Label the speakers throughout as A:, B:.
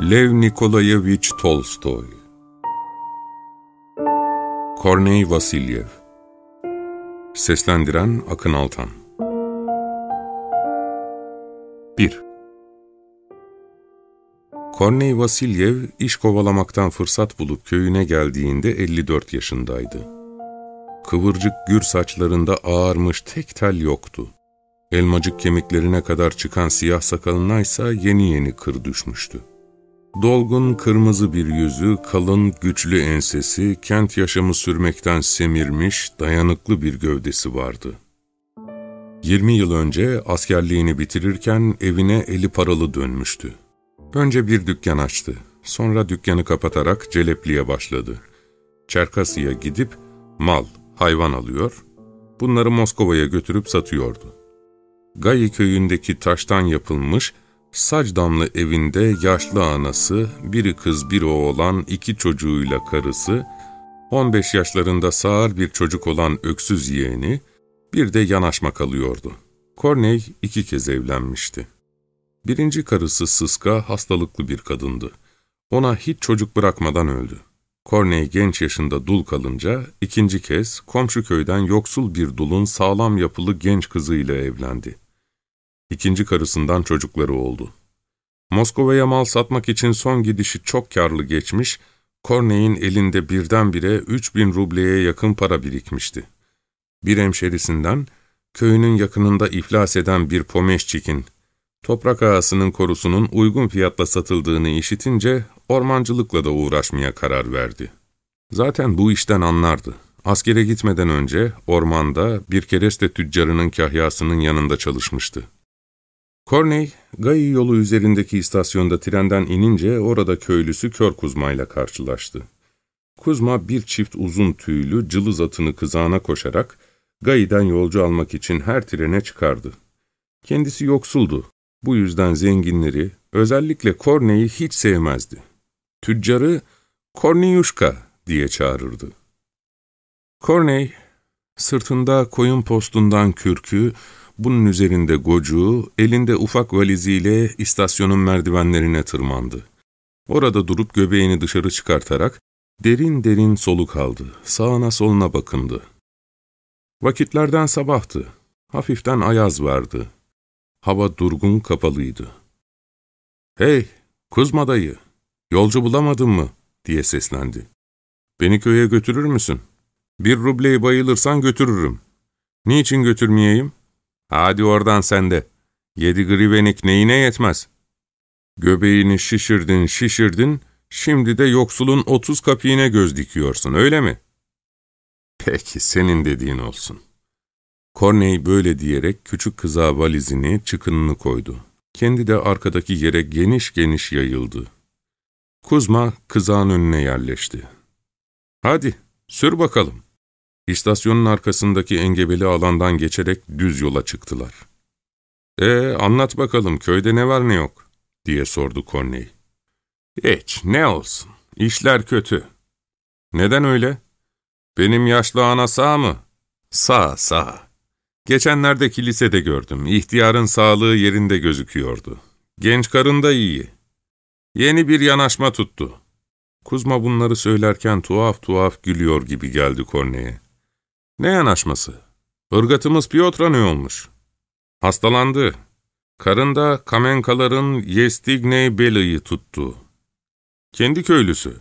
A: Lev Nikolayevich Tolstoy Korney Vasilyev Seslendiren Akın Altan 1 Korney Vasilyev iş kovalamaktan fırsat bulup köyüne geldiğinde 54 yaşındaydı. Kıvırcık gür saçlarında ağarmış tek tel yoktu. Elmacık kemiklerine kadar çıkan siyah sakalına ise yeni yeni kır düşmüştü. Dolgun kırmızı bir yüzü, kalın güçlü ensesi, kent yaşamı sürmekten semirmiş, dayanıklı bir gövdesi vardı. 20 yıl önce askerliğini bitirirken evine eli paralı dönmüştü. Önce bir dükkan açtı, sonra dükkanı kapatarak celepliğe başladı. Çerkası'ya gidip mal, hayvan alıyor, bunları Moskova'ya götürüp satıyordu. Gayi köyündeki taştan yapılmış, saç damlı evinde yaşlı anası, biri kız biri oğlan iki çocuğuyla karısı, 15 yaşlarında sağır bir çocuk olan öksüz yeğeni, bir de yanaşma kalıyordu. Korney iki kez evlenmişti. Birinci karısı Sıska hastalıklı bir kadındı. Ona hiç çocuk bırakmadan öldü. Korney genç yaşında dul kalınca ikinci kez komşu köyden yoksul bir dulun sağlam yapılı genç kızıyla evlendi. İkinci karısından çocukları oldu. Moskova'ya mal satmak için son gidişi çok karlı geçmiş, Korney'in elinde birdenbire 3000 rubleye yakın para birikmişti. Bir hemşerisinden, köyünün yakınında iflas eden bir pomeşçikin, toprak ağasının korusunun uygun fiyatla satıldığını işitince ormancılıkla da uğraşmaya karar verdi. Zaten bu işten anlardı. Askere gitmeden önce ormanda bir kereste tüccarının kahyasının yanında çalışmıştı. Corney, Gayi yolu üzerindeki istasyonda trenden inince orada köylüsü Kör Kuzma ile karşılaştı. Kuzma bir çift uzun tüylü cılız atını kızağına koşarak Gayi'den yolcu almak için her trene çıkardı. Kendisi yoksuldu. Bu yüzden zenginleri, özellikle Korney'i hiç sevmezdi. Tüccarı Korneyuşka diye çağırırdı. Korney, sırtında koyun postundan kürkü, bunun üzerinde gocuğu, elinde ufak valiziyle istasyonun merdivenlerine tırmandı. Orada durup göbeğini dışarı çıkartarak derin derin soluk aldı, sağına soluna bakındı. Vakitlerden sabahtı, hafiften ayaz vardı. Hava durgun kapalıydı. ''Hey, Kuzma dayı, yolcu bulamadın mı?'' diye seslendi. ''Beni köye götürür müsün? Bir rubleyi bayılırsan götürürüm. Niçin götürmeyeyim?'' Hadi oradan sen de. Yedi grivenik neyine yetmez? Göbeğini şişirdin şişirdin, şimdi de yoksulun otuz kapiğine göz dikiyorsun, öyle mi? Peki, senin dediğin olsun. Corney böyle diyerek küçük kıza valizini, çıkınını koydu. Kendi de arkadaki yere geniş geniş yayıldı. Kuzma kızağın önüne yerleşti. ''Hadi, sür bakalım.'' İstasyonun arkasındaki engebeli alandan geçerek düz yola çıktılar. ''Ee, anlat bakalım, köyde ne var ne yok?'' diye sordu Corney. ''Hiç, ne olsun, işler kötü.'' ''Neden öyle?'' ''Benim yaşlı ana sağ mı?'' ''Sağ, sağ. Geçenlerde kilisede gördüm, ihtiyarın sağlığı yerinde gözüküyordu. Genç karın da iyi. Yeni bir yanaşma tuttu.'' Kuzma bunları söylerken tuhaf tuhaf gülüyor gibi geldi Korne'ye. Ne yanaşması? Irgatımız Piotra ne olmuş? Hastalandı. Karında Kamenkaların Yestigne Bela'yı tuttu. Kendi köylüsü.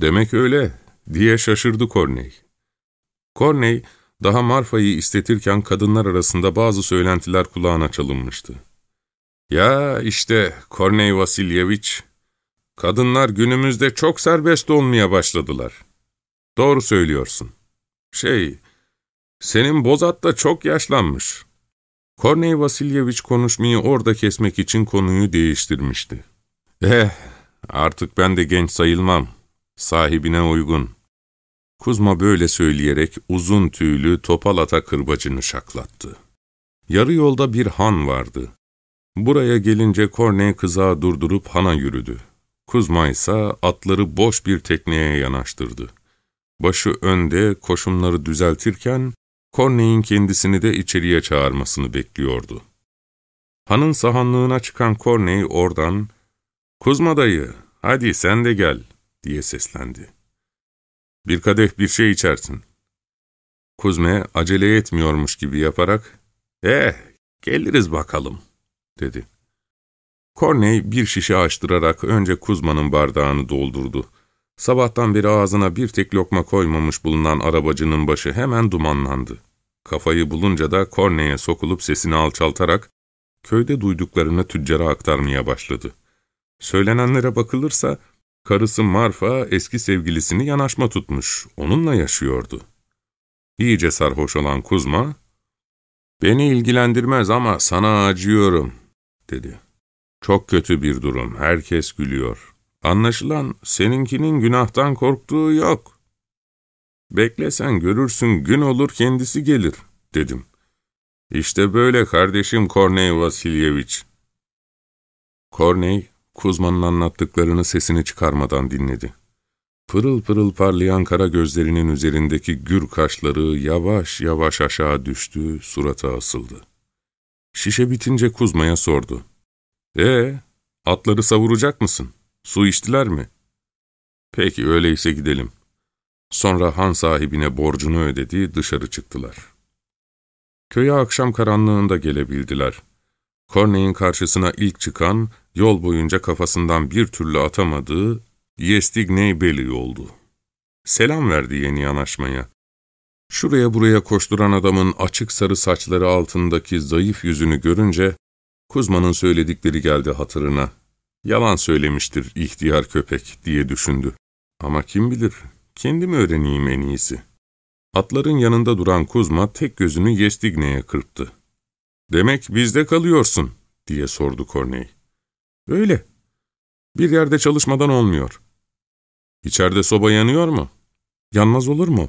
A: Demek öyle, diye şaşırdı Korney. Korney, daha Marfa'yı istetirken kadınlar arasında bazı söylentiler kulağına çalınmıştı. Ya işte Korney Vasilyevich, kadınlar günümüzde çok serbest olmaya başladılar. Doğru söylüyorsun. Şey, senin Bozat da çok yaşlanmış. Korney Vasilyevich konuşmayı orada kesmek için konuyu değiştirmişti. Eh, artık ben de genç sayılmam. Sahibine uygun. Kuzma böyle söyleyerek uzun tüylü topal ata kırbacını şaklattı. Yarı yolda bir han vardı. Buraya gelince Korney kızağı durdurup hana yürüdü. Kuzma ise atları boş bir tekneye yanaştırdı. Başı önde koşumları düzeltirken, Corney'in kendisini de içeriye çağırmasını bekliyordu. Hanın sahanlığına çıkan Corney oradan, ''Kuzma dayı, hadi sen de gel.'' diye seslendi. ''Bir kadeh bir şey içersin.'' Kuzme acele etmiyormuş gibi yaparak, ''Eh, geliriz bakalım.'' dedi. Korney bir şişe açtırarak önce Kuzma'nın bardağını doldurdu. Sabahtan beri ağzına bir tek lokma koymamış bulunan arabacının başı hemen dumanlandı. Kafayı bulunca da Korney'e sokulup sesini alçaltarak köyde duyduklarını tüccara aktarmaya başladı. Söylenenlere bakılırsa karısı Marfa eski sevgilisini yanaşma tutmuş, onunla yaşıyordu. İyice sarhoş olan Kuzma, ''Beni ilgilendirmez ama sana acıyorum.'' dedi. ''Çok kötü bir durum, herkes gülüyor. Anlaşılan seninkinin günahtan korktuğu yok.'' ''Beklesen görürsün, gün olur kendisi gelir.'' dedim. ''İşte böyle kardeşim Korney Vasilyeviç.'' Korney, Kuzma'nın anlattıklarını sesini çıkarmadan dinledi. Pırıl pırıl parlayan kara gözlerinin üzerindeki gür kaşları yavaş yavaş aşağı düştü, surata asıldı. Şişe bitince Kuzma'ya sordu. ''Ee, atları savuracak mısın? Su içtiler mi?'' ''Peki öyleyse gidelim.'' Sonra han sahibine borcunu ödedi, dışarı çıktılar. Köye akşam karanlığında gelebildiler. Corney'in karşısına ilk çıkan, yol boyunca kafasından bir türlü atamadığı Yestigney Belly oldu. Selam verdi yeni yanaşmaya. Şuraya buraya koşturan adamın açık sarı saçları altındaki zayıf yüzünü görünce, Kuzma'nın söyledikleri geldi hatırına. Yalan söylemiştir ihtiyar köpek diye düşündü. Ama kim bilir, kendim öğreneyim en iyisi. Atların yanında duran Kuzma tek gözünü Yestigne'ye kırptı. ''Demek bizde kalıyorsun.'' diye sordu Korney. ''Öyle. Bir yerde çalışmadan olmuyor. İçeride soba yanıyor mu? Yanmaz olur mu?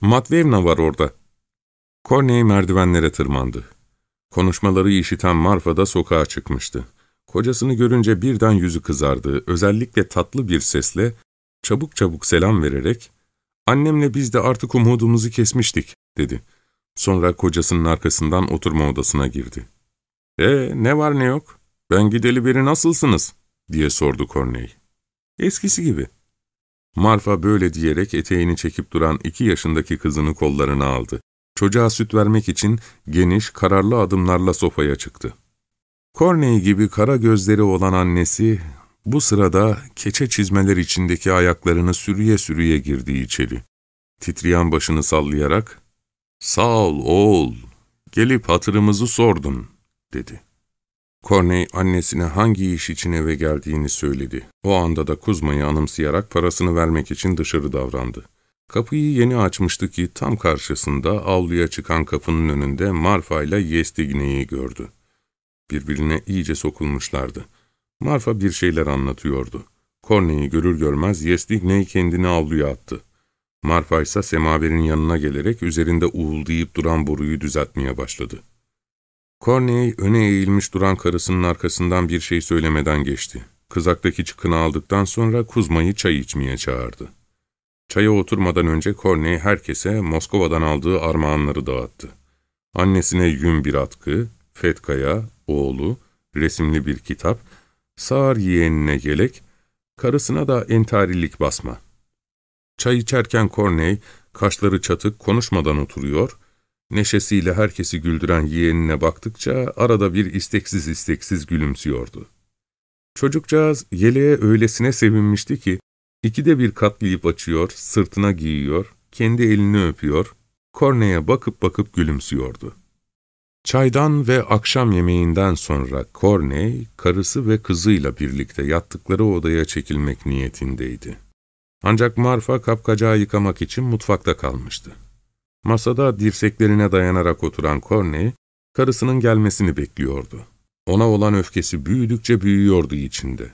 A: Matvevna var orada. Korney merdivenlere tırmandı. Konuşmaları işiten Marfa da sokağa çıkmıştı. Kocasını görünce birden yüzü kızardı. Özellikle tatlı bir sesle, çabuk çabuk selam vererek, ''Annemle biz de artık umudumuzu kesmiştik.'' dedi. Sonra kocasının arkasından oturma odasına girdi. ''E ne var ne yok? Ben gideli beri nasılsınız?'' diye sordu Korney. ''Eskisi gibi.'' Marfa böyle diyerek eteğini çekip duran iki yaşındaki kızını kollarına aldı. Çocuğa süt vermek için geniş, kararlı adımlarla sofaya çıktı. Corney gibi kara gözleri olan annesi, bu sırada keçe çizmeler içindeki ayaklarını sürüye sürüye girdi içeri. Titreyen başını sallayarak, ''Sağ ol oğul, gelip hatırımızı sordun.'' dedi. Corney annesine hangi iş için eve geldiğini söyledi. O anda da Kuzma'yı anımsayarak parasını vermek için dışarı davrandı. Kapıyı yeni açmıştı ki tam karşısında avluya çıkan kapının önünde Marfa ile Yestigne'yi gördü. Birbirine iyice sokulmuşlardı. Marfa bir şeyler anlatıyordu. Corney'i görür görmez Yestigne kendini avluya attı. Marfa ise semaverin yanına gelerek üzerinde uğuldayıp duran boruyu düzeltmeye başladı. Corney öne eğilmiş duran karısının arkasından bir şey söylemeden geçti. Kızaktaki çıkını aldıktan sonra Kuzma'yı çay içmeye çağırdı. Çaya oturmadan önce Corney herkese Moskova'dan aldığı armağanları dağıttı. Annesine yün bir atkı, Fetka'ya, oğlu, resimli bir kitap, sağır yeğenine yelek, karısına da entarilik basma. Çay içerken Corney, kaşları çatık konuşmadan oturuyor, Neşesiyle herkesi güldüren yeğenine baktıkça arada bir isteksiz isteksiz gülümsüyordu. Çocukcağız yeleğe öylesine sevinmişti ki, ikide bir katlayıp açıyor, sırtına giyiyor, kendi elini öpüyor, Korne'ye bakıp bakıp gülümsüyordu. Çaydan ve akşam yemeğinden sonra Korney, karısı ve kızıyla birlikte yattıkları odaya çekilmek niyetindeydi. Ancak Marfa kapkacağı yıkamak için mutfakta kalmıştı. Masada dirseklerine dayanarak oturan Corney, karısının gelmesini bekliyordu. Ona olan öfkesi büyüdükçe büyüyordu içinde.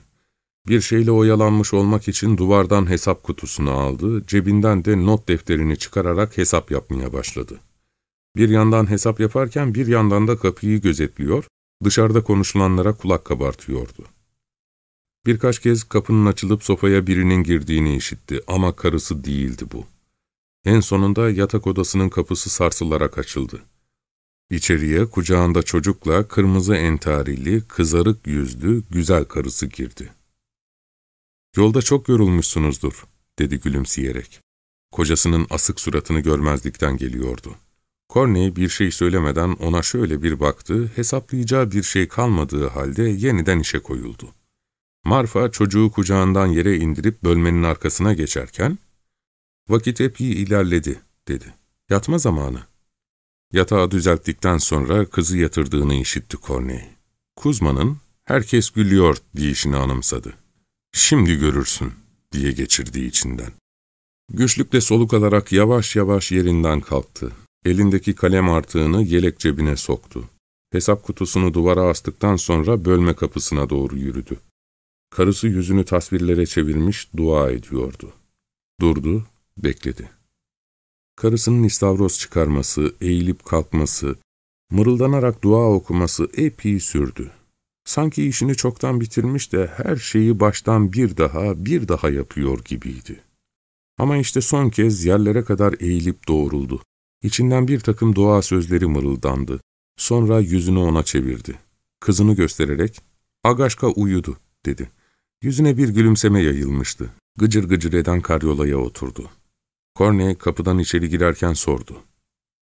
A: Bir şeyle oyalanmış olmak için duvardan hesap kutusunu aldı, cebinden de not defterini çıkararak hesap yapmaya başladı. Bir yandan hesap yaparken bir yandan da kapıyı gözetliyor, dışarıda konuşulanlara kulak kabartıyordu. Birkaç kez kapının açılıp sofaya birinin girdiğini işitti ama karısı değildi bu. En sonunda yatak odasının kapısı sarsılarak açıldı. İçeriye kucağında çocukla kırmızı entarili, kızarık yüzlü, güzel karısı girdi. Yolda çok yorulmuşsunuzdur, dedi gülümseyerek. Kocasının asık suratını görmezlikten geliyordu. Corney bir şey söylemeden ona şöyle bir baktı, hesaplayacağı bir şey kalmadığı halde yeniden işe koyuldu. Marfa çocuğu kucağından yere indirip bölmenin arkasına geçerken, ''Vakit epey ilerledi.'' dedi. ''Yatma zamanı.'' Yatağı düzelttikten sonra kızı yatırdığını işitti Corney. Kuzma'nın ''Herkes gülüyor.'' diyişini anımsadı. ''Şimdi görürsün.'' diye geçirdiği içinden. Güçlükle soluk alarak yavaş yavaş yerinden kalktı. Elindeki kalem artığını yelek cebine soktu. Hesap kutusunu duvara astıktan sonra bölme kapısına doğru yürüdü. Karısı yüzünü tasvirlere çevirmiş dua ediyordu. Durdu, bekledi. Karısının istavroz çıkarması, eğilip kalkması, mırıldanarak dua okuması epey sürdü. Sanki işini çoktan bitirmiş de her şeyi baştan bir daha, bir daha yapıyor gibiydi. Ama işte son kez yerlere kadar eğilip doğruldu. İçinden bir takım dua sözleri mırıldandı. Sonra yüzünü ona çevirdi. Kızını göstererek, ''Agaşka uyudu.'' dedi. Yüzüne bir gülümseme yayılmıştı. Gıcır gıcır eden karyolaya oturdu. Corney kapıdan içeri girerken sordu.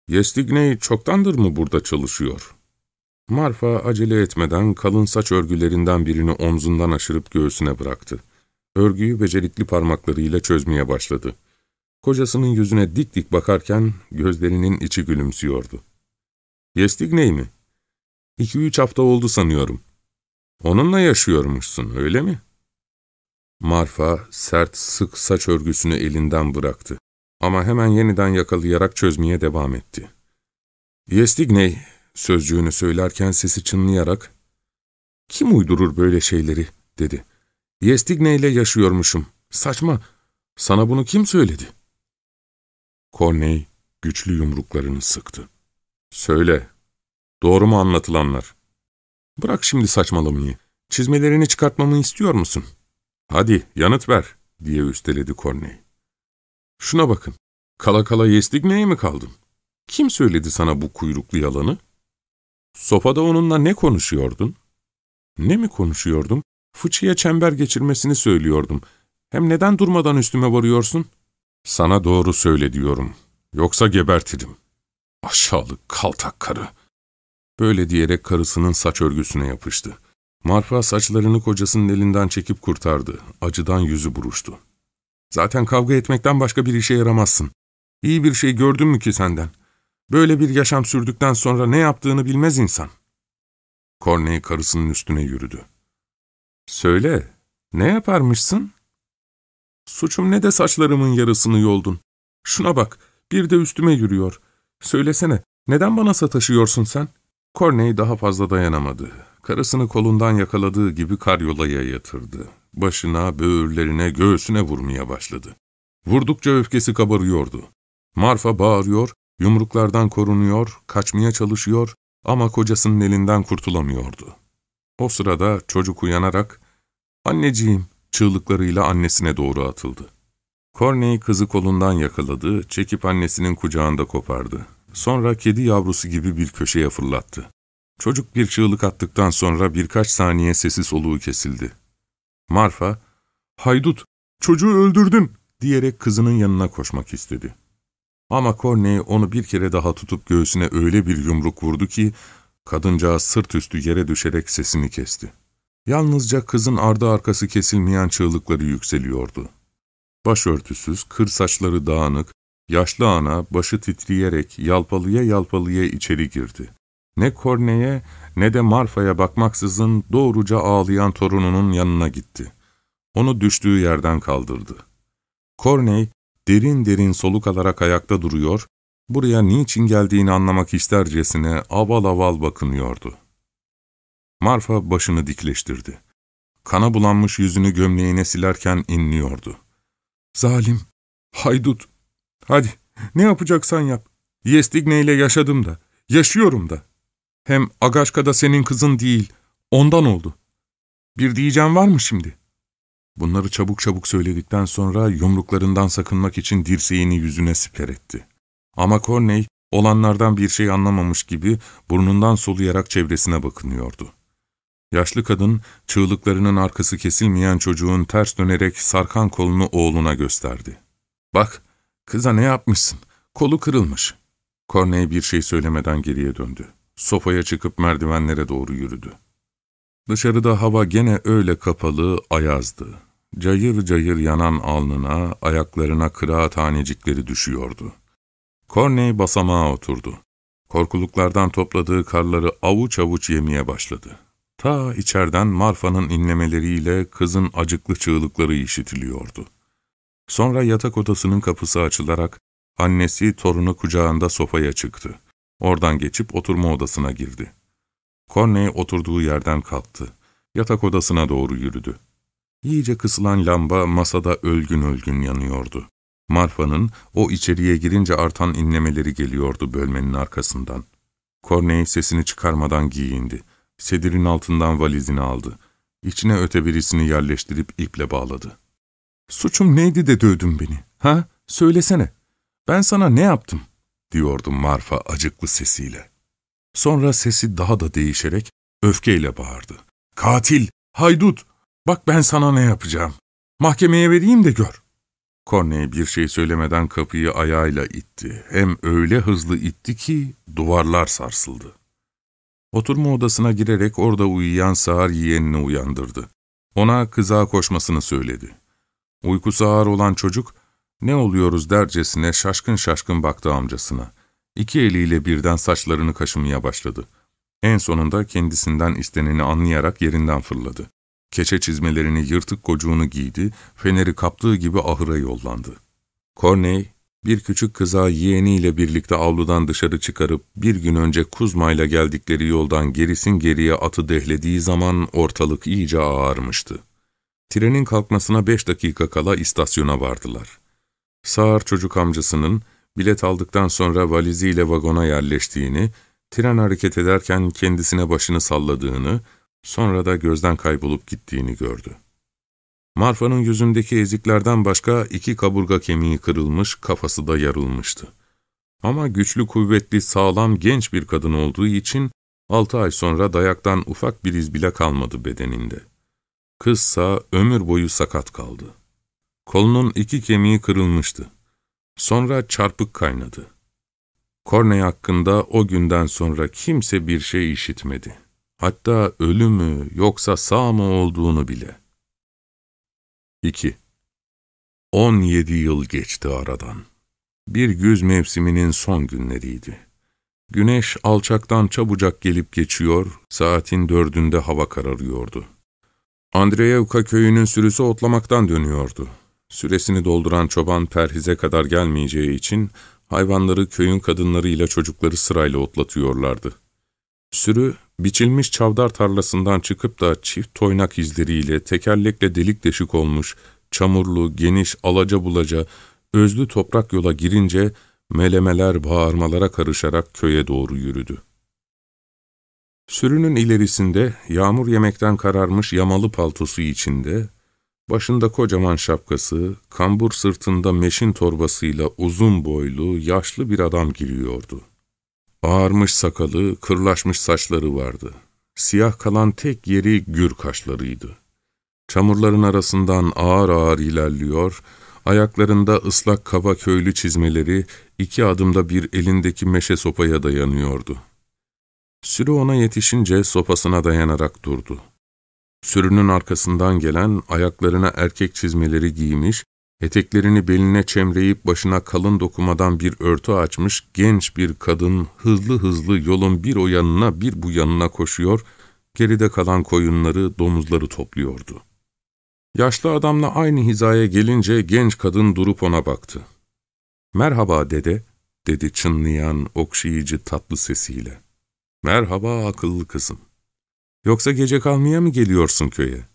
A: ''Yestigney çoktandır mı burada çalışıyor?'' Marfa acele etmeden kalın saç örgülerinden birini omzundan aşırıp göğsüne bıraktı. Örgüyü becerikli parmaklarıyla çözmeye başladı. Kocasının yüzüne dik dik bakarken gözlerinin içi gülümsüyordu. ''Yestigney mi?'' ''İki üç hafta oldu sanıyorum.'' ''Onunla yaşıyormuşsun, öyle mi?'' Marfa sert, sık saç örgüsünü elinden bıraktı. Ama hemen yeniden yakalayarak çözmeye devam etti. ''Yestigney'' sözcüğünü söylerken sesi çınlayarak ''Kim uydurur böyle şeyleri?'' dedi. ''Yestigney ile yaşıyormuşum. Saçma. Sana bunu kim söyledi?'' Corney güçlü yumruklarını sıktı. ''Söyle, doğru mu anlatılanlar?'' ''Bırak şimdi saçmalamayı. Çizmelerini çıkartmamı istiyor musun?'' ''Hadi, yanıt ver.'' diye üsteledi Corney. ''Şuna bakın, kala kala Yestigney'e mi kaldın? Kim söyledi sana bu kuyruklu yalanı?'' ''Sofada onunla ne konuşuyordun?'' ''Ne mi konuşuyordum? Fıçıya çember geçirmesini söylüyordum. Hem neden durmadan üstüme varıyorsun?'' ''Sana doğru söyle diyorum. Yoksa gebertirim.'' ''Aşağılık kaltak karı.'' Böyle diyerek karısının saç örgüsüne yapıştı. Marfa saçlarını kocasının elinden çekip kurtardı. Acıdan yüzü buruştu. ''Zaten kavga etmekten başka bir işe yaramazsın. İyi bir şey gördün mü ki senden? Böyle bir yaşam sürdükten sonra ne yaptığını bilmez insan.'' Corney karısının üstüne yürüdü. ''Söyle, ne yaparmışsın?'' Suçum ne de saçlarımın yarısını yoldun. Şuna bak, bir de üstüme yürüyor. Söylesene, neden bana sataşıyorsun sen? Corney daha fazla dayanamadı. Karısını kolundan yakaladığı gibi karyolaya yatırdı. Başına, böğürlerine, göğsüne vurmaya başladı. Vurdukça öfkesi kabarıyordu. Marfa bağırıyor, yumruklardan korunuyor, kaçmaya çalışıyor ama kocasının elinden kurtulamıyordu. O sırada çocuk uyanarak, ''Anneciğim'' çığlıklarıyla annesine doğru atıldı. Corney kızı kolundan yakaladı, çekip annesinin kucağında kopardı. Sonra kedi yavrusu gibi bir köşeye fırlattı. Çocuk bir çığlık attıktan sonra birkaç saniye sesi soluğu kesildi. Marfa, ''Haydut, çocuğu öldürdün!'' diyerek kızının yanına koşmak istedi. Ama Corney onu bir kere daha tutup göğsüne öyle bir yumruk vurdu ki, kadıncağız sırt üstü yere düşerek sesini kesti. Yalnızca kızın ardı arkası kesilmeyen çığlıkları yükseliyordu. Başörtüsüz, kır saçları dağınık, yaşlı ana başı titreyerek yalpalıya yalpalıya içeri girdi. Ne Korne'ye ne de Marfa'ya bakmaksızın doğruca ağlayan torununun yanına gitti. Onu düştüğü yerden kaldırdı. Corney derin derin soluk alarak ayakta duruyor, buraya niçin geldiğini anlamak istercesine aval aval bakınıyordu. Marfa başını dikleştirdi. Kana bulanmış yüzünü gömleğine silerken inliyordu. ''Zalim, haydut, hadi ne yapacaksan yap. Yestigne ile yaşadım da, yaşıyorum da. Hem Agaşka da senin kızın değil, ondan oldu. Bir diyeceğim var mı şimdi?'' Bunları çabuk çabuk söyledikten sonra yumruklarından sakınmak için dirseğini yüzüne siper etti. Ama Corney olanlardan bir şey anlamamış gibi burnundan soluyarak çevresine bakınıyordu. Yaşlı kadın, çığlıklarının arkası kesilmeyen çocuğun ters dönerek sarkan kolunu oğluna gösterdi. ''Bak, kıza ne yapmışsın? Kolu kırılmış.'' Corney bir şey söylemeden geriye döndü. Sofaya çıkıp merdivenlere doğru yürüdü. Dışarıda hava gene öyle kapalı, ayazdı. Cayır cayır yanan alnına, ayaklarına kıraat tanecikleri düşüyordu. Corney basamağa oturdu. Korkuluklardan topladığı karları avuç avuç yemeye başladı. Ta içerden Marfa'nın inlemeleriyle kızın acıklı çığlıkları işitiliyordu. Sonra yatak odasının kapısı açılarak annesi torunu kucağında sofaya çıktı. Oradan geçip oturma odasına girdi. Corney oturduğu yerden kalktı. Yatak odasına doğru yürüdü. İyice kısılan lamba masada ölgün ölgün yanıyordu. Marfa'nın o içeriye girince artan inlemeleri geliyordu bölmenin arkasından. Corney sesini çıkarmadan giyindi. Sedirin altından valizini aldı. İçine öte birisini yerleştirip iple bağladı. ''Suçum neydi de dövdün beni, ha? Söylesene. Ben sana ne yaptım?'' diyordu Marfa acıklı sesiyle. Sonra sesi daha da değişerek öfkeyle bağırdı. ''Katil, haydut, bak ben sana ne yapacağım. Mahkemeye vereyim de gör.'' Corney bir şey söylemeden kapıyı ayağıyla itti. Hem öyle hızlı itti ki duvarlar sarsıldı. Oturma odasına girerek orada uyuyan sağır yeğenini uyandırdı. Ona kıza koşmasını söyledi. Uykusu ağır olan çocuk, ne oluyoruz dercesine şaşkın şaşkın baktı amcasına. İki eliyle birden saçlarını kaşımaya başladı. En sonunda kendisinden isteneni anlayarak yerinden fırladı. Keçe çizmelerini yırtık kocuğunu giydi, feneri kaptığı gibi ahıra yollandı. Corney, bir küçük kıza yeğeniyle birlikte avludan dışarı çıkarıp bir gün önce Kuzma'yla geldikleri yoldan gerisin geriye atı dehlediği zaman ortalık iyice ağarmıştı. Trenin kalkmasına beş dakika kala istasyona vardılar. Sağır çocuk amcasının bilet aldıktan sonra valiziyle vagona yerleştiğini, tren hareket ederken kendisine başını salladığını, sonra da gözden kaybolup gittiğini gördü. Marfa'nın yüzündeki eziklerden başka iki kaburga kemiği kırılmış, kafası da yarılmıştı. Ama güçlü, kuvvetli, sağlam, genç bir kadın olduğu için altı ay sonra dayaktan ufak bir iz bile kalmadı bedeninde. Kızsa ömür boyu sakat kaldı. Kolunun iki kemiği kırılmıştı. Sonra çarpık kaynadı. Korney hakkında o günden sonra kimse bir şey işitmedi. Hatta ölü mü yoksa sağ mı olduğunu bile. 2. 17 yıl geçti aradan. Bir güz mevsiminin son günleriydi. Güneş alçaktan çabucak gelip geçiyor, saatin dördünde hava kararıyordu. Andreyevka köyünün sürüsü otlamaktan dönüyordu. Süresini dolduran çoban perhize kadar gelmeyeceği için hayvanları köyün kadınlarıyla çocukları sırayla otlatıyorlardı. Sürü, biçilmiş çavdar tarlasından çıkıp da çift toynak izleriyle tekerlekle delik deşik olmuş, çamurlu, geniş, alaca bulaca, özlü toprak yola girince melemeler bağırmalara karışarak köye doğru yürüdü. Sürünün ilerisinde yağmur yemekten kararmış yamalı paltosu içinde, başında kocaman şapkası, kambur sırtında meşin torbasıyla uzun boylu, yaşlı bir adam giriyordu. Ağarmış sakalı, kırlaşmış saçları vardı. Siyah kalan tek yeri gür kaşlarıydı. Çamurların arasından ağır ağır ilerliyor, ayaklarında ıslak kaba köylü çizmeleri iki adımda bir elindeki meşe sopaya dayanıyordu. Sürü ona yetişince sopasına dayanarak durdu. Sürünün arkasından gelen ayaklarına erkek çizmeleri giymiş, Eteklerini beline çemreyip başına kalın dokumadan bir örtü açmış genç bir kadın hızlı hızlı yolun bir o yanına bir bu yanına koşuyor, geride kalan koyunları, domuzları topluyordu. Yaşlı adamla aynı hizaya gelince genç kadın durup ona baktı. ''Merhaba dede'' dedi çınlayan, okşayıcı tatlı sesiyle. ''Merhaba akıllı kızım. Yoksa gece kalmaya mı geliyorsun köye?''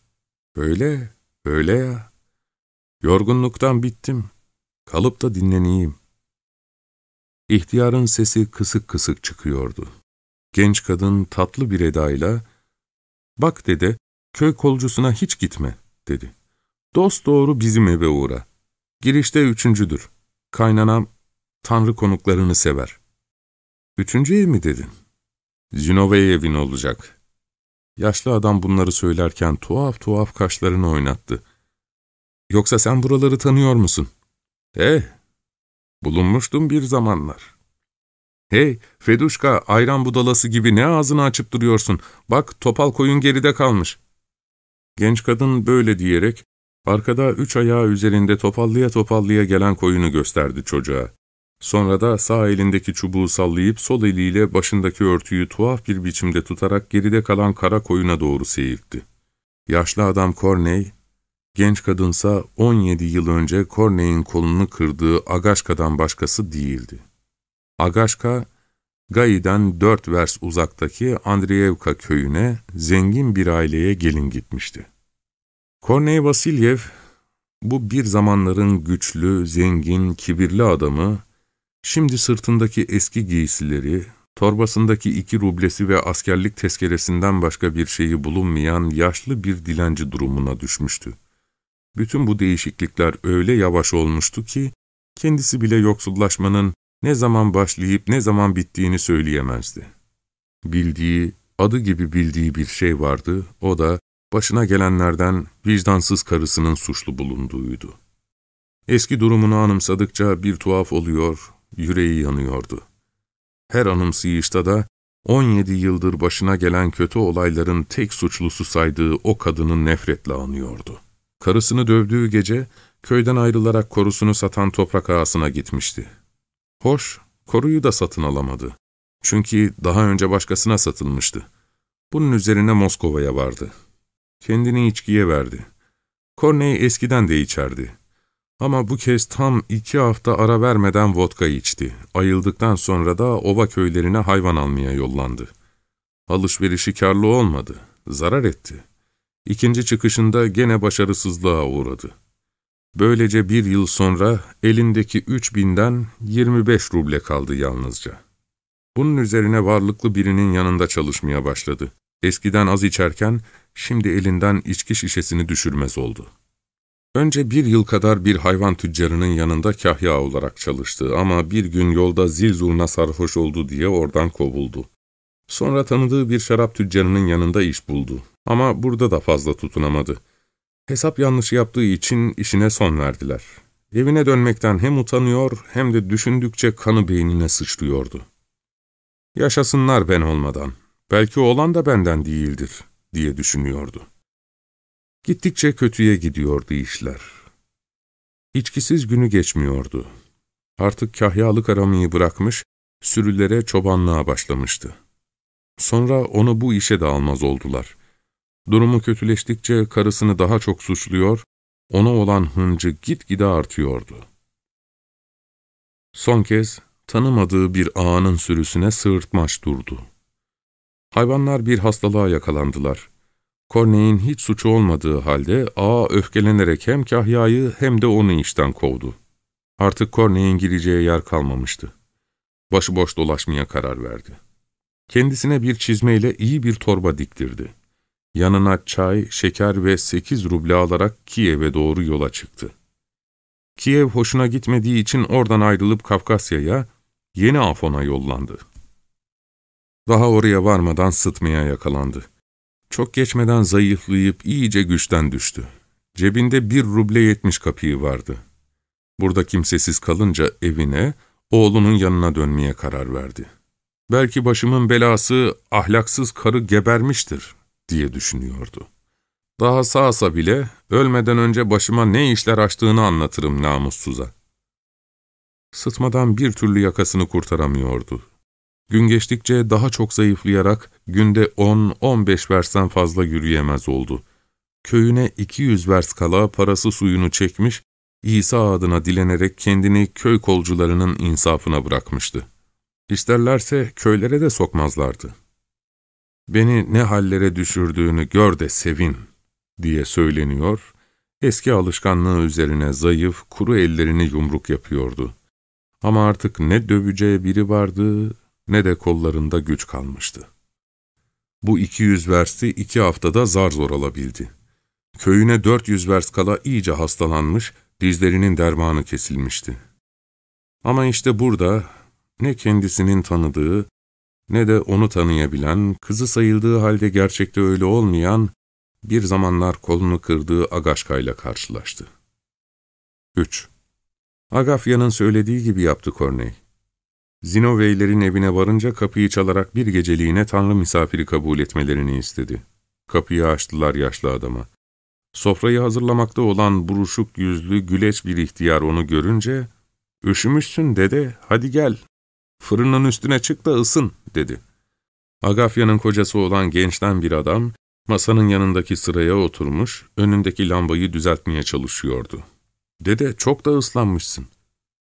A: ''Öyle, öyle ya.'' Yorgunluktan bittim. Kalıp da dinleneyim. İhtiyarın sesi kısık kısık çıkıyordu. Genç kadın tatlı bir edayla, ''Bak dede, köy kolcusuna hiç gitme.'' dedi. ''Dost doğru bizim eve uğra. Girişte üçüncüdür. Kaynanam, tanrı konuklarını sever.'' ''Üçüncü ev mi dedin?'' ''Zinovey evin olacak.'' Yaşlı adam bunları söylerken tuhaf tuhaf kaşlarını oynattı. ''Yoksa sen buraları tanıyor musun?'' ''Eh, bulunmuştum bir zamanlar.'' ''Hey, Feduşka, ayran budalası gibi ne ağzını açıp duruyorsun? Bak, topal koyun geride kalmış.'' Genç kadın böyle diyerek, arkada üç ayağı üzerinde topallıya topallıya gelen koyunu gösterdi çocuğa. Sonra da sağ elindeki çubuğu sallayıp sol eliyle başındaki örtüyü tuhaf bir biçimde tutarak geride kalan kara koyuna doğru seyirtti. Yaşlı adam Corney, genç kadınsa 17 yıl önce Corney'in kolunu kırdığı Agaşka'dan başkası değildi. Agaşka, Gai'den dört vers uzaktaki Andreyevka köyüne zengin bir aileye gelin gitmişti. Korney Vasilyev, bu bir zamanların güçlü, zengin, kibirli adamı, şimdi sırtındaki eski giysileri, torbasındaki iki rublesi ve askerlik tezkeresinden başka bir şeyi bulunmayan yaşlı bir dilenci durumuna düşmüştü. Bütün bu değişiklikler öyle yavaş olmuştu ki, kendisi bile yoksullaşmanın ne zaman başlayıp ne zaman bittiğini söyleyemezdi. Bildiği, adı gibi bildiği bir şey vardı, o da başına gelenlerden vicdansız karısının suçlu bulunduğuydu. Eski durumunu anımsadıkça bir tuhaf oluyor, yüreği yanıyordu. Her anımsayışta da 17 yıldır başına gelen kötü olayların tek suçlusu saydığı o kadının nefretle anıyordu. Karısını dövdüğü gece köyden ayrılarak korusunu satan toprak ağasına gitmişti. Hoş, koruyu da satın alamadı. Çünkü daha önce başkasına satılmıştı. Bunun üzerine Moskova'ya vardı. Kendini içkiye verdi. Korney eskiden de içerdi. Ama bu kez tam iki hafta ara vermeden vodka içti. Ayıldıktan sonra da ova köylerine hayvan almaya yollandı. Alışverişi karlı olmadı, zarar etti. İkinci çıkışında gene başarısızlığa uğradı. Böylece bir yıl sonra elindeki üç binden 25 ruble kaldı yalnızca. Bunun üzerine varlıklı birinin yanında çalışmaya başladı. Eskiden az içerken şimdi elinden içki şişesini düşürmez oldu. Önce bir yıl kadar bir hayvan tüccarının yanında kahya olarak çalıştı ama bir gün yolda zil zurna sarhoş oldu diye oradan kovuldu. Sonra tanıdığı bir şarap tüccarının yanında iş buldu ama burada da fazla tutunamadı. Hesap yanlışı yaptığı için işine son verdiler. Evine dönmekten hem utanıyor hem de düşündükçe kanı beynine sıçrıyordu. Yaşasınlar ben olmadan. Belki olan da benden değildir diye düşünüyordu. Gittikçe kötüye gidiyordu işler. İçkisiz günü geçmiyordu. Artık kahyalık aramayı bırakmış, sürülere çobanlığa başlamıştı. Sonra onu bu işe de almaz oldular. Durumu kötüleştikçe karısını daha çok suçluyor, ona olan hıncı gitgide artıyordu. Son kez tanımadığı bir ağanın sürüsüne sığırtmaç durdu. Hayvanlar bir hastalığa yakalandılar. Corney'in hiç suçu olmadığı halde ağa öfkelenerek hem Kahya'yı hem de onu işten kovdu. Artık Corney'in gireceği yer kalmamıştı. Başıboş dolaşmaya karar verdi. Kendisine bir çizmeyle iyi bir torba diktirdi. Yanına çay, şeker ve sekiz ruble alarak Kiev'e doğru yola çıktı. Kiev hoşuna gitmediği için oradan ayrılıp Kafkasya'ya, Yeni Afon'a yollandı. Daha oraya varmadan sıtmaya yakalandı. Çok geçmeden zayıflayıp iyice güçten düştü. Cebinde bir ruble yetmiş kapıyı vardı. Burada kimsesiz kalınca evine, oğlunun yanına dönmeye karar verdi. Belki başımın belası ahlaksız karı gebermiştir diye düşünüyordu. Daha sağsa bile ölmeden önce başıma ne işler açtığını anlatırım namussuza. Sıtmadan bir türlü yakasını kurtaramıyordu. Gün geçtikçe daha çok zayıflayarak günde 10-15 versten fazla yürüyemez oldu. Köyüne 200 vers kala parası suyunu çekmiş, İsa adına dilenerek kendini köy kolcularının insafına bırakmıştı. İsterlerse köylere de sokmazlardı. Beni ne hallere düşürdüğünü gör de sevin diye söyleniyor, eski alışkanlığı üzerine zayıf, kuru ellerini yumruk yapıyordu. Ama artık ne döveceği biri vardı ne de kollarında güç kalmıştı. Bu 200 versi iki haftada zar zor alabildi. Köyüne 400 vers kala iyice hastalanmış, dizlerinin dermanı kesilmişti. Ama işte burada ne kendisinin tanıdığı ne de onu tanıyabilen, kızı sayıldığı halde gerçekte öyle olmayan, bir zamanlar kolunu kırdığı Agaşka ile karşılaştı. 3. Agafya'nın söylediği gibi yaptı Korney. Zinoveylerin evine varınca kapıyı çalarak bir geceliğine tanrı misafiri kabul etmelerini istedi. Kapıyı açtılar yaşlı adama. Sofrayı hazırlamakta olan buruşuk yüzlü, güleç bir ihtiyar onu görünce, ''Üşümüşsün dede, hadi gel, fırının üstüne çık da ısın.'' Dedi. Agafya'nın kocası olan gençten bir adam, masanın yanındaki sıraya oturmuş, önündeki lambayı düzeltmeye çalışıyordu. ''Dede, çok da ıslanmışsın.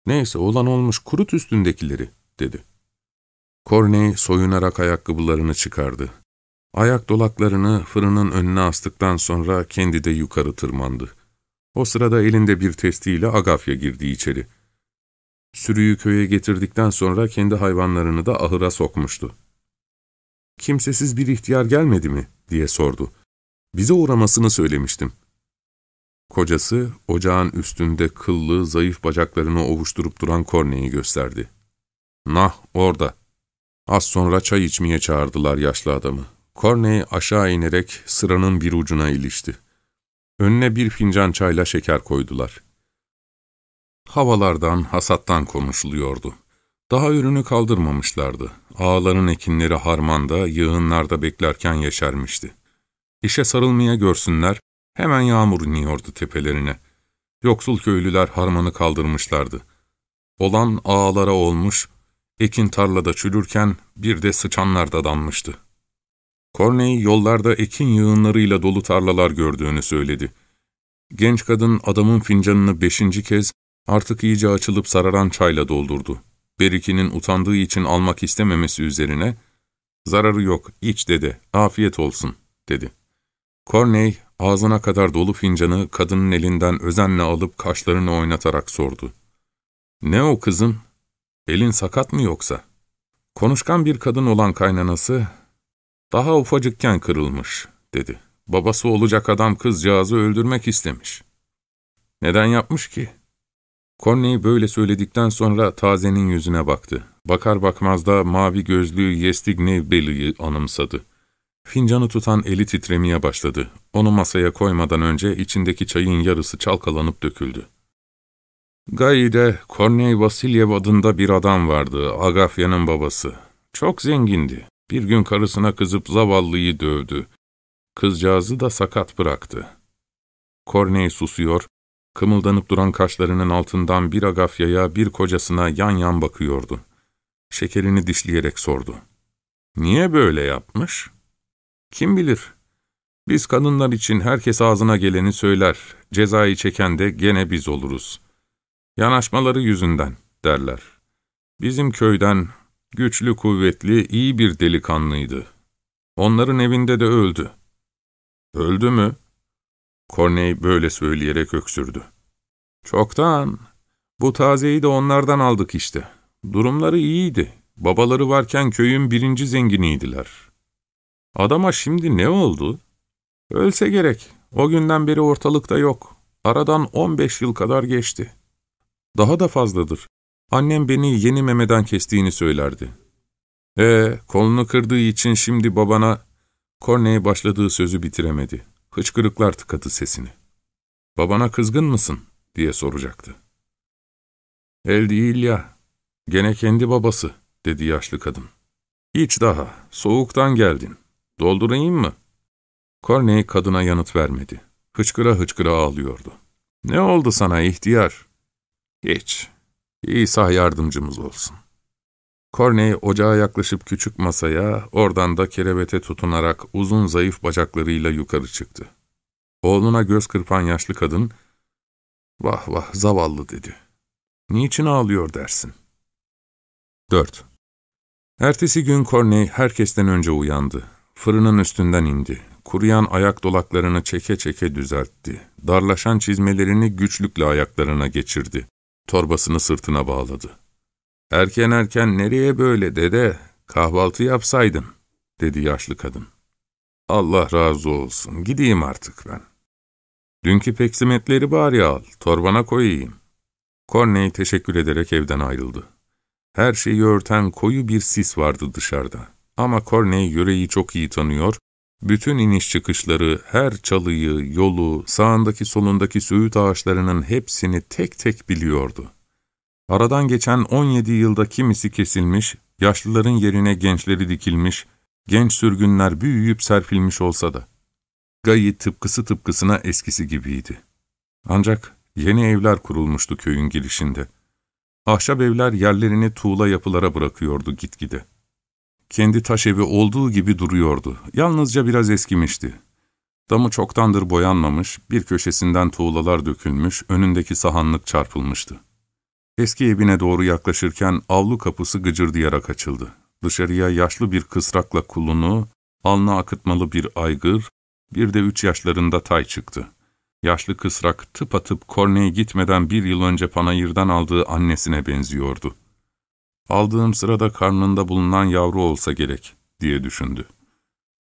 A: Neyse, olan olmuş, kurut üstündekileri.'' dedi. Corney soyunarak ayakkabılarını çıkardı. Ayak dolaklarını fırının önüne astıktan sonra kendi de yukarı tırmandı. O sırada elinde bir testiyle Agafya girdi içeri. Sürüyü köye getirdikten sonra kendi hayvanlarını da ahıra sokmuştu. ''Kimsesiz bir ihtiyar gelmedi mi?'' diye sordu. ''Bize uğramasını söylemiştim.'' Kocası, ocağın üstünde kıllı, zayıf bacaklarını ovuşturup duran Korne'yi gösterdi. ''Nah, orada.'' Az sonra çay içmeye çağırdılar yaşlı adamı. Corney aşağı inerek sıranın bir ucuna ilişti. Önüne bir fincan çayla şeker koydular. Havalardan, hasattan konuşuluyordu. Daha ürünü kaldırmamışlardı. Ağların ekinleri harmanda, yığınlarda beklerken yeşermişti. İşe sarılmaya görsünler, hemen yağmur iniyordu tepelerine. Yoksul köylüler harmanı kaldırmışlardı. Olan ağalara olmuş, ekin tarlada çürürken bir de sıçanlar da danmıştı. Corney yollarda ekin yığınlarıyla dolu tarlalar gördüğünü söyledi. Genç kadın adamın fincanını beşinci kez artık iyice açılıp sararan çayla doldurdu. Beriki'nin utandığı için almak istememesi üzerine, ''Zararı yok, iç dede, afiyet olsun.'' dedi. Corney ağzına kadar dolu fincanı kadının elinden özenle alıp kaşlarını oynatarak sordu. ''Ne o kızım? Elin sakat mı yoksa?'' Konuşkan bir kadın olan kaynanası, ''Daha ufacıkken kırılmış.'' dedi. Babası olacak adam kızcağızı öldürmek istemiş. Neden yapmış ki? Corney böyle söyledikten sonra tazenin yüzüne baktı. Bakar bakmaz da mavi gözlü Yestignev Beli'yi anımsadı. Fincanı tutan eli titremeye başladı. Onu masaya koymadan önce içindeki çayın yarısı çalkalanıp döküldü. Gai'de Korney Vasilyev adında bir adam vardı, Agafya'nın babası. Çok zengindi. Bir gün karısına kızıp zavallıyı dövdü. Kızcağızı da sakat bıraktı. Korney susuyor, kımıldanıp duran kaşlarının altından bir Agafya'ya bir kocasına yan yan bakıyordu. Şekerini dişleyerek sordu. Niye böyle yapmış? Kim bilir? Biz kadınlar için herkes ağzına geleni söyler, cezayı çeken de gene biz oluruz. Yanaşmaları yüzünden derler. Bizim köyden güçlü, kuvvetli, iyi bir delikanlıydı. Onların evinde de öldü. Öldü mü? Corney böyle söyleyerek öksürdü. Çoktan. Bu tazeyi de onlardan aldık işte. Durumları iyiydi. Babaları varken köyün birinci zenginiydiler. Adama şimdi ne oldu? Ölse gerek. O günden beri ortalıkta yok. Aradan 15 yıl kadar geçti. Daha da fazladır. Annem beni yeni memeden kestiğini söylerdi. Ee, kolunu kırdığı için şimdi babana... Korneye başladığı sözü bitiremedi. Hıçkırıklar tıkadı sesini. Babana kızgın mısın? diye soracaktı. El değil ya, gene kendi babası, dedi yaşlı kadın. Hiç daha, soğuktan geldin. Doldurayım mı? Corney kadına yanıt vermedi. Hıçkıra hıçkıra ağlıyordu. Ne oldu sana ihtiyar? Hiç, İsa yardımcımız olsun. Corney ocağa yaklaşıp küçük masaya, oradan da kerevete tutunarak uzun zayıf bacaklarıyla yukarı çıktı. Oğluna göz kırpan yaşlı kadın, ''Vah vah zavallı'' dedi. ''Niçin ağlıyor dersin?'' 4. Ertesi gün Corney herkesten önce uyandı. Fırının üstünden indi. Kuruyan ayak dolaklarını çeke çeke düzeltti. Darlaşan çizmelerini güçlükle ayaklarına geçirdi. Torbasını sırtına bağladı. ''Erken erken nereye böyle dede? Kahvaltı yapsaydın.'' dedi yaşlı kadın. ''Allah razı olsun, gideyim artık ben.'' ''Dünkü peksimetleri bari al, torbana koyayım.'' Corney teşekkür ederek evden ayrıldı. Her şeyi örten koyu bir sis vardı dışarıda. Ama Corney yüreği çok iyi tanıyor, bütün iniş çıkışları, her çalıyı, yolu, sağındaki solundaki söğüt ağaçlarının hepsini tek tek biliyordu. Aradan geçen 17 yılda kimisi kesilmiş, yaşlıların yerine gençleri dikilmiş, genç sürgünler büyüyüp serpilmiş olsa da. Gayi tıpkısı tıpkısına eskisi gibiydi. Ancak yeni evler kurulmuştu köyün girişinde. Ahşap evler yerlerini tuğla yapılara bırakıyordu gitgide. Kendi taş evi olduğu gibi duruyordu. Yalnızca biraz eskimişti. Damı çoktandır boyanmamış, bir köşesinden tuğlalar dökülmüş, önündeki sahanlık çarpılmıştı. Eski evine doğru yaklaşırken avlu kapısı gıcırdayarak açıldı. Dışarıya yaşlı bir kısrakla kulunu, alnı akıtmalı bir aygır, bir de üç yaşlarında tay çıktı. Yaşlı kısrak tıpatıp Korne'ye gitmeden bir yıl önce panayırdan aldığı annesine benziyordu. Aldığım sırada karnında bulunan yavru olsa gerek, diye düşündü.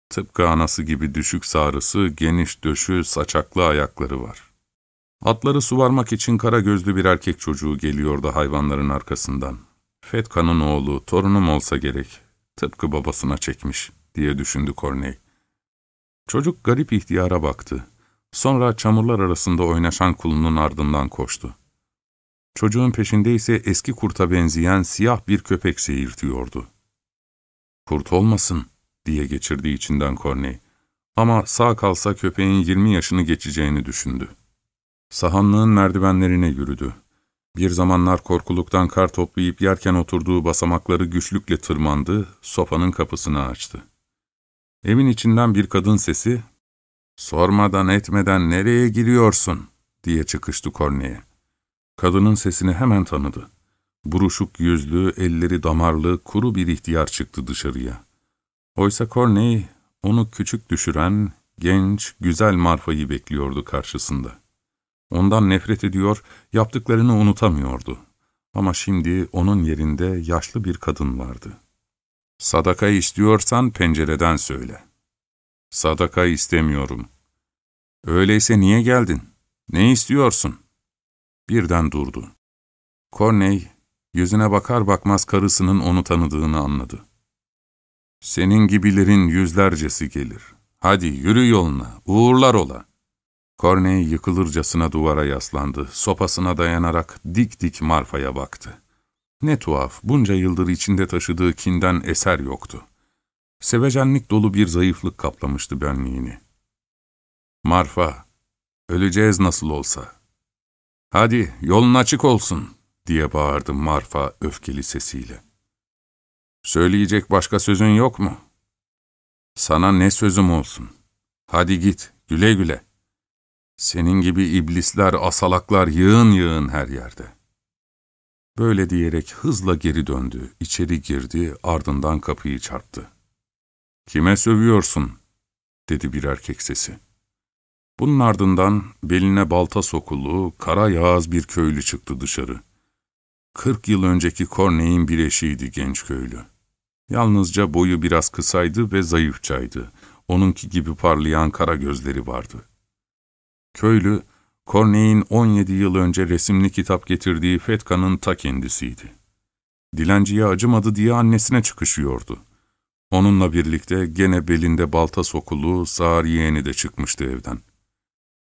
A: Tıpkı anası gibi düşük sağrısı, geniş döşü, saçaklı ayakları var. Atları suvarmak için kara gözlü bir erkek çocuğu geliyordu hayvanların arkasından. Fetka'nın oğlu, torunum olsa gerek. Tıpkı babasına çekmiş, diye düşündü Corney. Çocuk garip ihtiyara baktı. Sonra çamurlar arasında oynaşan kulunun ardından koştu. Çocuğun peşinde ise eski kurta benzeyen siyah bir köpek seyirtiyordu. Kurt olmasın, diye geçirdi içinden Corney. Ama sağ kalsa köpeğin 20 yaşını geçeceğini düşündü. Sahanlığın merdivenlerine yürüdü. Bir zamanlar korkuluktan kar toplayıp yerken oturduğu basamakları güçlükle tırmandı, sofanın kapısını açtı. Evin içinden bir kadın sesi, ''Sormadan etmeden nereye giriyorsun?'' diye çıkıştı Corney'e. Kadının sesini hemen tanıdı. Buruşuk yüzlü, elleri damarlı, kuru bir ihtiyar çıktı dışarıya. Oysa Corney, onu küçük düşüren, genç, güzel Marfa'yı bekliyordu karşısında. Ondan nefret ediyor, yaptıklarını unutamıyordu. Ama şimdi onun yerinde yaşlı bir kadın vardı. ''Sadaka istiyorsan pencereden söyle.'' ''Sadaka istemiyorum.'' ''Öyleyse niye geldin? Ne istiyorsun?'' Birden durdu. Corney, yüzüne bakar bakmaz karısının onu tanıdığını anladı. ''Senin gibilerin yüzlercesi gelir. Hadi yürü yoluna, uğurlar ola.'' Corney yıkılırcasına duvara yaslandı, sopasına dayanarak dik dik Marfa'ya baktı. Ne tuhaf, bunca yıldır içinde taşıdığı kinden eser yoktu. Sevecenlik dolu bir zayıflık kaplamıştı benliğini. Marfa, öleceğiz nasıl olsa. Hadi yolun açık olsun, diye bağırdı Marfa öfkeli sesiyle. Söyleyecek başka sözün yok mu? Sana ne sözüm olsun? Hadi git, güle güle. Senin gibi iblisler, asalaklar yığın yığın her yerde. Böyle diyerek hızla geri döndü, içeri girdi, ardından kapıyı çarptı. ''Kime sövüyorsun?'' dedi bir erkek sesi. Bunun ardından beline balta sokulu, kara yağız bir köylü çıktı dışarı. Kırk yıl önceki Corney'in bir eşiydi genç köylü. Yalnızca boyu biraz kısaydı ve zayıfçaydı. Onunki gibi parlayan kara gözleri vardı. Köylü, Corney'in 17 yıl önce resimli kitap getirdiği Fetka'nın ta kendisiydi. Dilenciye acımadı diye annesine çıkışıyordu. Onunla birlikte gene belinde balta sokulu sağır yeğeni de çıkmıştı evden.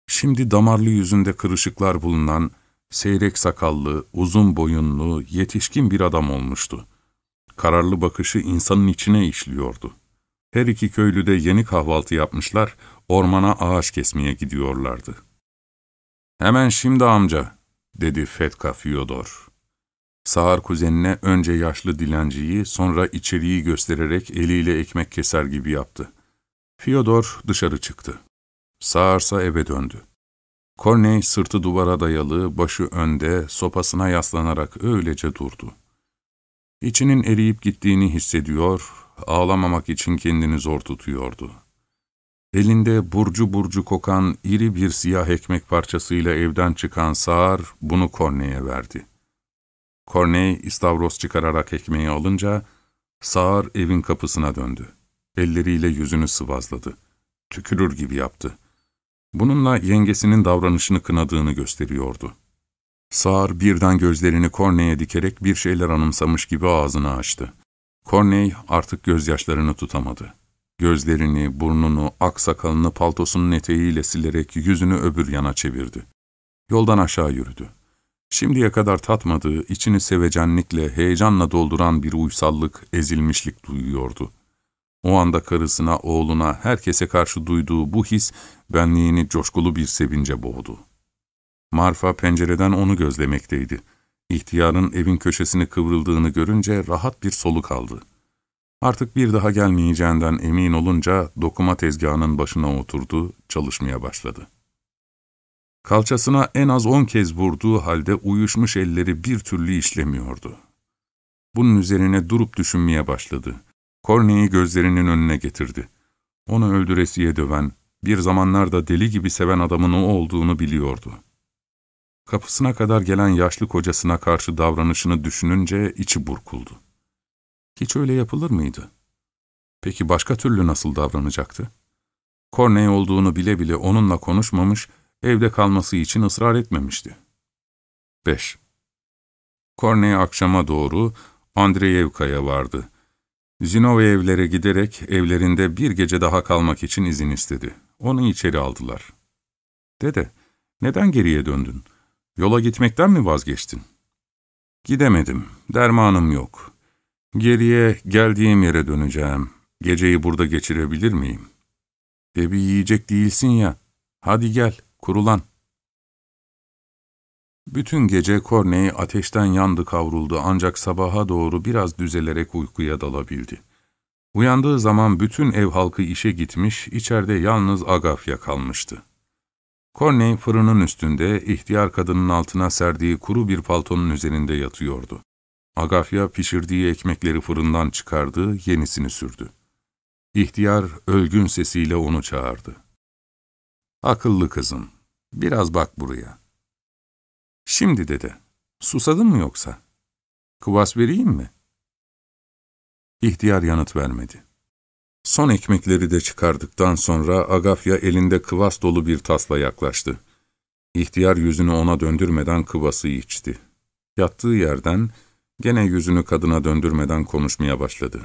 A: Şimdi damarlı yüzünde kırışıklar bulunan, seyrek sakallı, uzun boyunlu, yetişkin bir adam olmuştu. Kararlı bakışı insanın içine işliyordu. Her iki köylü de yeni kahvaltı yapmışlar, ormana ağaç kesmeye gidiyorlardı. ''Hemen şimdi amca'' dedi Fetka Fyodor. Sağır kuzenine önce yaşlı dilenciyi, sonra içeriği göstererek eliyle ekmek keser gibi yaptı. Fyodor dışarı çıktı. Sağırsa eve döndü. Korney sırtı duvara dayalı, başı önde, sopasına yaslanarak öylece durdu. İçinin eriyip gittiğini hissediyor, ağlamamak için kendini zor tutuyordu. Elinde burcu burcu kokan iri bir siyah ekmek parçasıyla evden çıkan Sağır bunu Korney'e verdi. Korney istavros çıkararak ekmeği alınca Sağır evin kapısına döndü. Elleriyle yüzünü sıvazladı. Tükürür gibi yaptı. Bununla yengesinin davranışını kınadığını gösteriyordu.
B: Sağır birden gözlerini Korney'e dikerek bir şeyler anımsamış gibi ağzını açtı. Korney artık gözyaşlarını tutamadı. Gözlerini, burnunu, aksakalını paltosunun eteğiyle silerek yüzünü öbür yana çevirdi. Yoldan aşağı yürüdü. Şimdiye kadar tatmadığı, içini sevecenlikle, heyecanla dolduran bir uysallık, ezilmişlik duyuyordu. O anda karısına, oğluna, herkese karşı duyduğu bu his, benliğini coşkulu bir sevince boğdu. Marfa pencereden onu gözlemekteydi. İhtiyarın evin köşesini kıvrıldığını görünce rahat bir soluk aldı. Artık bir daha gelmeyeceğinden emin olunca dokuma tezgahının başına oturdu, çalışmaya başladı. Kalçasına en az on kez vurduğu halde uyuşmuş elleri bir türlü işlemiyordu. Bunun üzerine durup düşünmeye başladı. Korneyi gözlerinin önüne getirdi. Onu öldüresiye döven, bir zamanlarda deli gibi seven adamın o olduğunu biliyordu. Kapısına kadar gelen yaşlı kocasına karşı davranışını düşününce içi burkuldu. Hiç öyle yapılır mıydı? Peki başka türlü nasıl davranacaktı? Korney olduğunu bile bile onunla konuşmamış, evde kalması için ısrar etmemişti. 5. Korney akşama doğru Andreyevka'ya vardı. Zinoveyevlere giderek evlerinde bir gece daha kalmak için izin istedi. Onu içeri aldılar. ''Dede, neden geriye döndün? Yola gitmekten mi vazgeçtin?'' ''Gidemedim, dermanım yok. Geriye geldiğim yere döneceğim. Geceyi burada geçirebilir miyim?'' ''Evi yiyecek değilsin ya. Hadi gel, kurulan.'' Bütün gece Corney ateşten yandı kavruldu ancak sabaha doğru biraz düzelerek uykuya dalabildi. Uyandığı zaman bütün ev halkı işe gitmiş, içeride yalnız Agafya kalmıştı. Corney fırının üstünde, ihtiyar kadının altına serdiği kuru bir paltonun üzerinde yatıyordu. Agafya pişirdiği ekmekleri fırından çıkardı, yenisini sürdü. İhtiyar ölgün sesiyle onu çağırdı. ''Akıllı kızım, biraz bak buraya.'' ''Şimdi'' dedi. ''Susadın mı yoksa? Kıvas vereyim mi?'' İhtiyar yanıt vermedi. Son ekmekleri de çıkardıktan sonra Agafya elinde kıvas dolu bir tasla yaklaştı. İhtiyar yüzünü ona döndürmeden kıvası içti. Yattığı yerden gene yüzünü kadına döndürmeden konuşmaya başladı.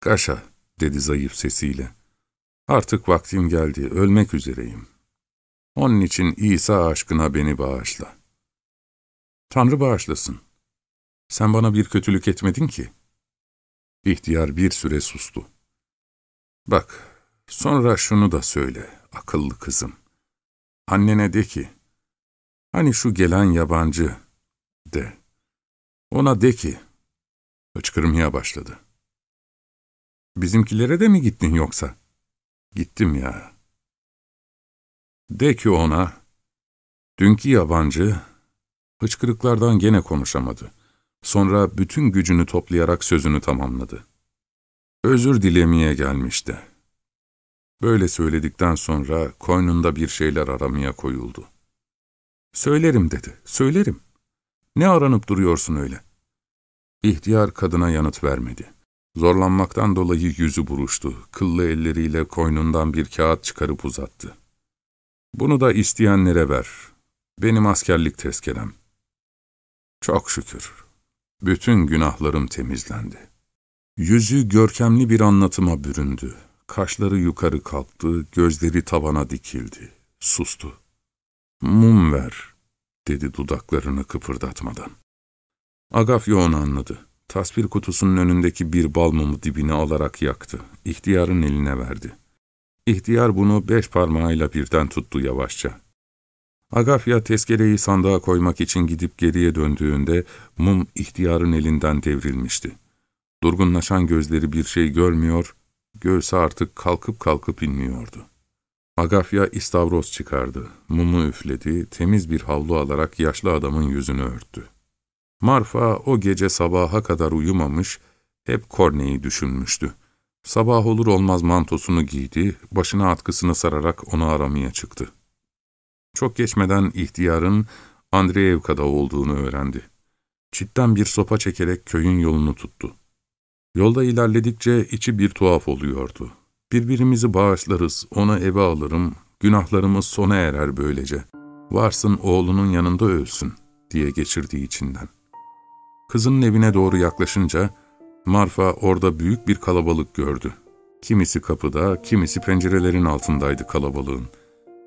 B: ''Kaşa'' dedi zayıf sesiyle. ''Artık vaktim geldi, ölmek üzereyim. Onun için İsa aşkına beni bağışla.'' ''Tanrı bağışlasın. Sen bana bir kötülük etmedin ki.'' İhtiyar bir süre sustu. Bak, sonra şunu da söyle, akıllı kızım. Annene de ki, hani şu gelen yabancı, de. Ona de ki, hıçkırmaya başladı. Bizimkilere de mi gittin yoksa? Gittim ya. De ki ona, dünkü yabancı, hıçkırıklardan gene konuşamadı. Sonra bütün gücünü toplayarak sözünü tamamladı. Özür dilemeye gelmişti. Böyle söyledikten sonra koynunda bir şeyler aramaya koyuldu. Söylerim dedi, söylerim. Ne aranıp duruyorsun öyle? İhtiyar kadına yanıt vermedi. Zorlanmaktan dolayı yüzü buruştu. Kıllı elleriyle koynundan bir kağıt çıkarıp uzattı. Bunu da isteyenlere ver. Benim askerlik tezkerem. Çok şükür. Bütün günahlarım temizlendi. Yüzü görkemli bir anlatıma büründü. Kaşları yukarı kalktı, gözleri tabana dikildi. Sustu. ''Mum ver.'' Dedi dudaklarını kıpırdatmadan. Agafya onu anladı. Tasvir kutusunun önündeki bir bal mumu dibine alarak yaktı. İhtiyarın eline verdi. İhtiyar bunu beş parmağıyla birden tuttu yavaşça. Agafya tezkereyi sandığa koymak için gidip geriye döndüğünde mum ihtiyarın elinden devrilmişti. Durgunlaşan gözleri bir şey görmüyor, göğsü artık kalkıp kalkıp inmiyordu. Agafya istavroz çıkardı, mumu üfledi, temiz bir havlu alarak yaşlı adamın yüzünü örttü. Marfa o gece sabaha kadar uyumamış, hep Korne'yi düşünmüştü. Sabah olur olmaz mantosunu giydi, başına atkısını sararak onu aramaya çıktı. Çok geçmeden ihtiyarın Andreevka'da olduğunu öğrendi. Çitten bir sopa çekerek köyün yolunu tuttu. Yolda ilerledikçe içi bir tuhaf oluyordu. Birbirimizi bağışlarız, ona eve alırım, günahlarımız sona erer böylece. Varsın oğlunun yanında ölsün. diye geçirdiği içinden. Kızının evine doğru yaklaşınca Marfa orada büyük bir kalabalık gördü. Kimisi kapıda, kimisi pencerelerin altındaydı kalabalığın.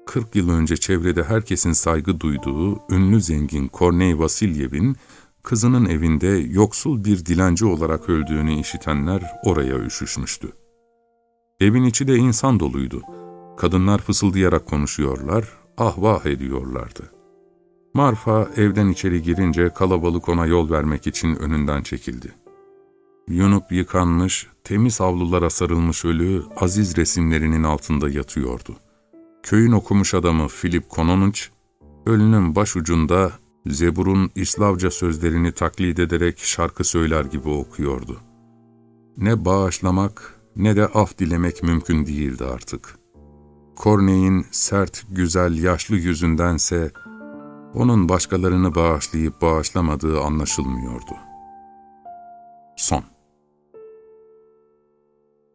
B: Kırk yıl önce çevrede herkesin saygı duyduğu ünlü zengin Korney Vasilyev'in kızının evinde yoksul bir dilenci olarak öldüğünü işitenler oraya üşüşmüştü. Evin içi de insan doluydu. Kadınlar fısıldayarak konuşuyorlar, ahvah ediyorlardı. Marfa evden içeri girince kalabalık ona yol vermek için önünden çekildi. Yunup yıkanmış, temiz avlulara sarılmış ölü aziz resimlerinin altında yatıyordu. Köyün okumuş adamı Filip Kononunç, ölünün başucunda Zebur'un İslavca sözlerini taklit ederek şarkı söyler gibi okuyordu. Ne bağışlamak ne de af dilemek mümkün değildi artık. Corneille'in sert, güzel, yaşlı yüzündense onun başkalarını bağışlayıp bağışlamadığı anlaşılmıyordu. Son